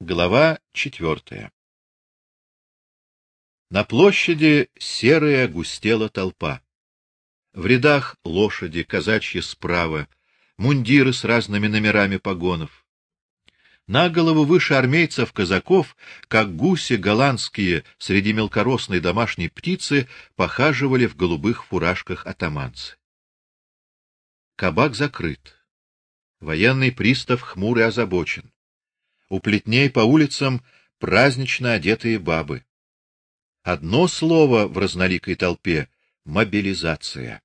Глава четвертая. На площади серая густела толпа. В рядах лошади, казачьи справа, мундиры с разными номерами погонов. На голову выше армейцев казаков, как гуси голландские среди мелкорослой домашней птицы, похаживали в голубых фуражках атаманцы. Кабак закрыт. Военный пристав хмурый озабочен. У плетней по улицам празднично одетые бабы. Одно слово в разноликой толпе мобилизация.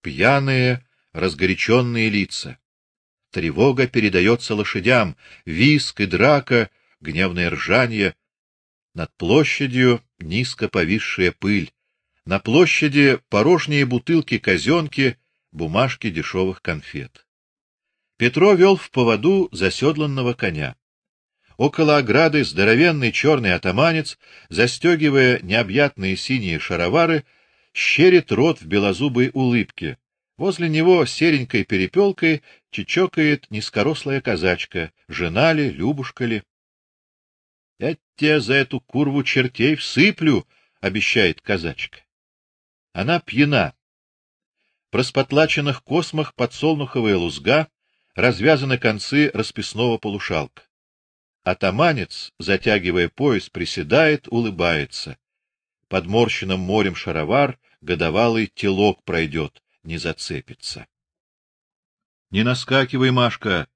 Пьяные, разгоряченные лица. Тревога передается лошадям, виск и драка, гневное ржание. Над площадью низко повисшая пыль. На площади порожние бутылки казенки, бумажки дешевых конфет. Петро вел в поводу заседланного коня. Около ограды здоровенный черный атаманец, застегивая необъятные синие шаровары, щерит рот в белозубой улыбке. Возле него серенькой перепелкой чечокает низкорослая казачка, жена ли, Любушка ли. Я тебе за эту курву чертей всыплю, обещает казачка. Она пьяна. В распотлаченных космах подсолнуховая лузга, развязаны концы расписного полушалка. Атаманец, затягивая пояс, приседает, улыбается. Под морщенным морем шаровар годовалый телок пройдет, не зацепится. Не наскакивай, Машка.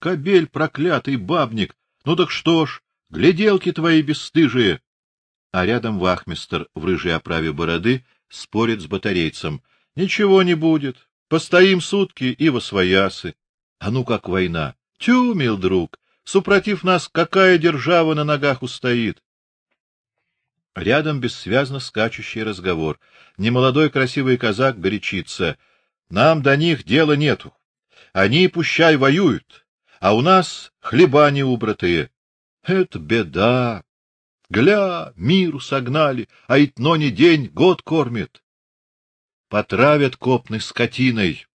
Кобель проклятый бабник. Ну так что ж, гляделки твои бесстыжие. А рядом вахмистр в рыжей оправе бороды спорит с батарейцем. Ничего не будет. Постоим сутки и восвоясы. А ну как война! Тю, мил друг, супротив нас какая держава на ногах устоит? Рядом бессвязно скачущий разговор. Немолодой красивый казак горячится: "Нам до них дела нету. Они пущай воюют, а у нас хлеба не убратые. Это беда. Гля, миру согнали, а итно не день, год кормит. Потравят копной скотиной,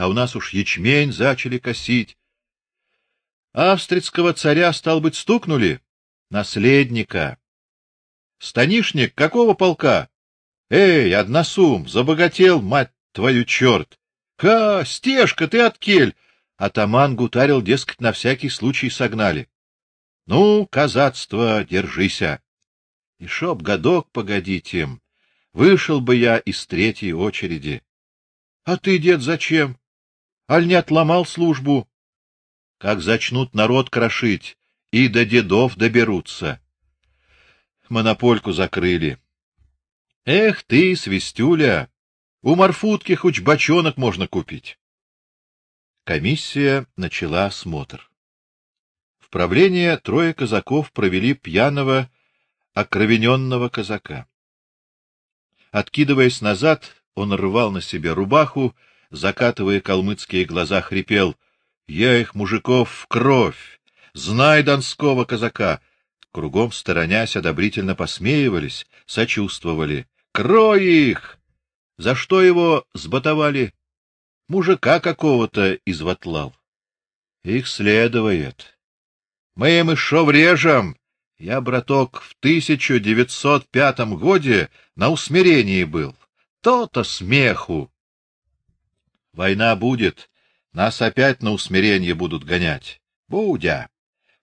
а у нас уж ячмень зачали косить. Австрийского царя стал быть стукнули наследника. Станишник какого полка? Эй, односум, забогател, мать твою черт! Ха, стежка, ты от кель! Атаман гутарил, дескать, на всякий случай согнали. Ну, казацство, держися. И шоп годок погодите, вышел бы я из третьей очереди. А ты, дед, зачем? Аль не отломал службу? Как зачнут народ крошить, и до дедов доберутся. Монопольку закрыли. Эх ты, свистюля, у Марфутки хоть бочонок можно купить. Комиссия начала осмотр. В правление трое казаков провели пьяного, окровененного казака. Откидываясь назад, он рвал на себе рубаху, закатывая калмыцкие глаза, хрипел: "Я их мужиков в кровь, знай донского казака". Кругом сторонясь одобрительно посмеивались, сочувствовали. "Крой их! За что его сботовали? Мужика какого-то извотлал. Их следует. Мы им еще врежем. Я, браток, в 1905 годе на усмирении был. То-то смеху. Война будет, нас опять на усмирение будут гонять. Будя.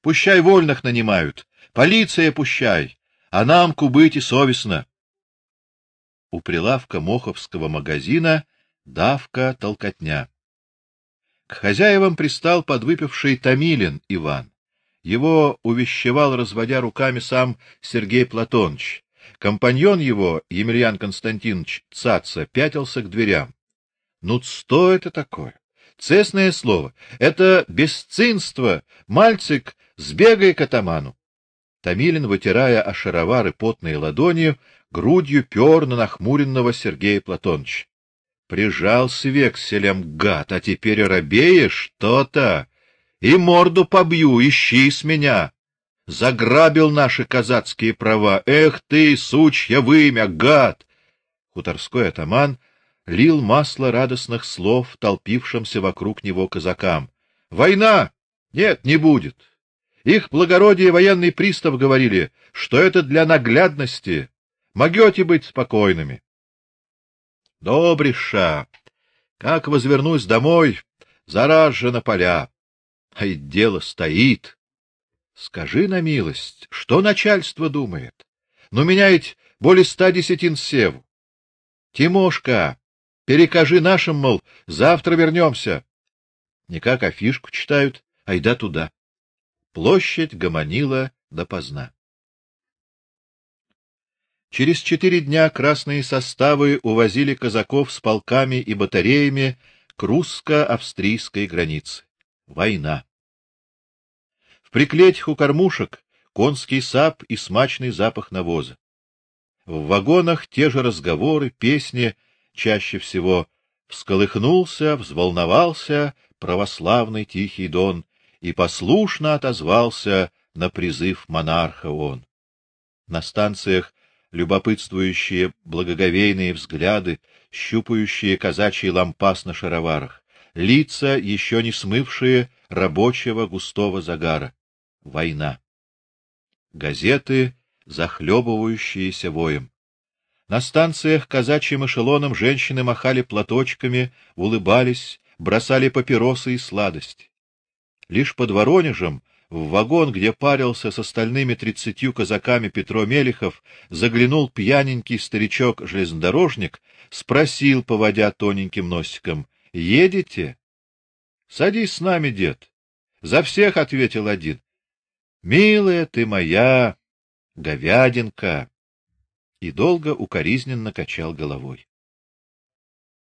Пущай вольных нанимают, полиция пущай, а нам кубыть и совестно. У прилавка Моховского магазина давка толкотня. К хозяевам пристал подвыпивший Томилин Иван. Его увещевал, разводя руками сам Сергей Платонович. Компаньон его, Емельян Константинович Цаца, пятился к дверям. Ну что это такое? Цесное слово. Это бесцинство. Мальчик, сбегай к атаману. Тамилин, вытирая о шаровары потные ладонью, грудью пёр на нахмуренного Сергея Платоновича. Прижался векселем, гад, а теперь робеешь, что-то. И морду побью, ищи с меня. Заграбил наши казацкие права. Эх ты, сучья вымя, гад! Хуторской атаман лил масло радостных слов толпившимся вокруг него казакам. Война? Нет, не будет. Их благородие военный пристав говорили, что это для наглядности. Могете быть спокойными. Добриша, как возвернусь домой, зараз же на поля. А и дело стоит. Скажи на милость, что начальство думает? Ну, меня более ста десятин севу. Тимошка, перекажи нашим, мол, завтра вернемся. Никак афишку читают, айда туда. Площадь гомонила допоздна. Через четыре дня красные составы увозили казаков с полками и батареями к русско-австрийской границе. Война. В приклетях у кормушек конский сап и смачный запах навоза. В вагонах те же разговоры, песни, чаще всего всколыхнулся, взволновался православный тихий дон, и послушно отозвался на призыв монарха он. На станциях любопытствующие благоговейные взгляды, щупающие казачий лампас на шароварах, лица, еще не смывшие рабочего густого загара. Война. Газеты, захлебывающиеся воем. На станциях казачьим эшелоном женщины махали платочками, улыбались, бросали папиросы и сладости. Лишь под Воронежем, в вагон, где парился с остальными тридцатью казаками Петро Мелехов, заглянул пьяненький старичок-железнодорожник, спросил, поводя тоненьким носиком: "Едете?" "Садись с нами, дед". "За всех", ответил один. "Милая ты моя говядинка". И долго укоризненно качал головой.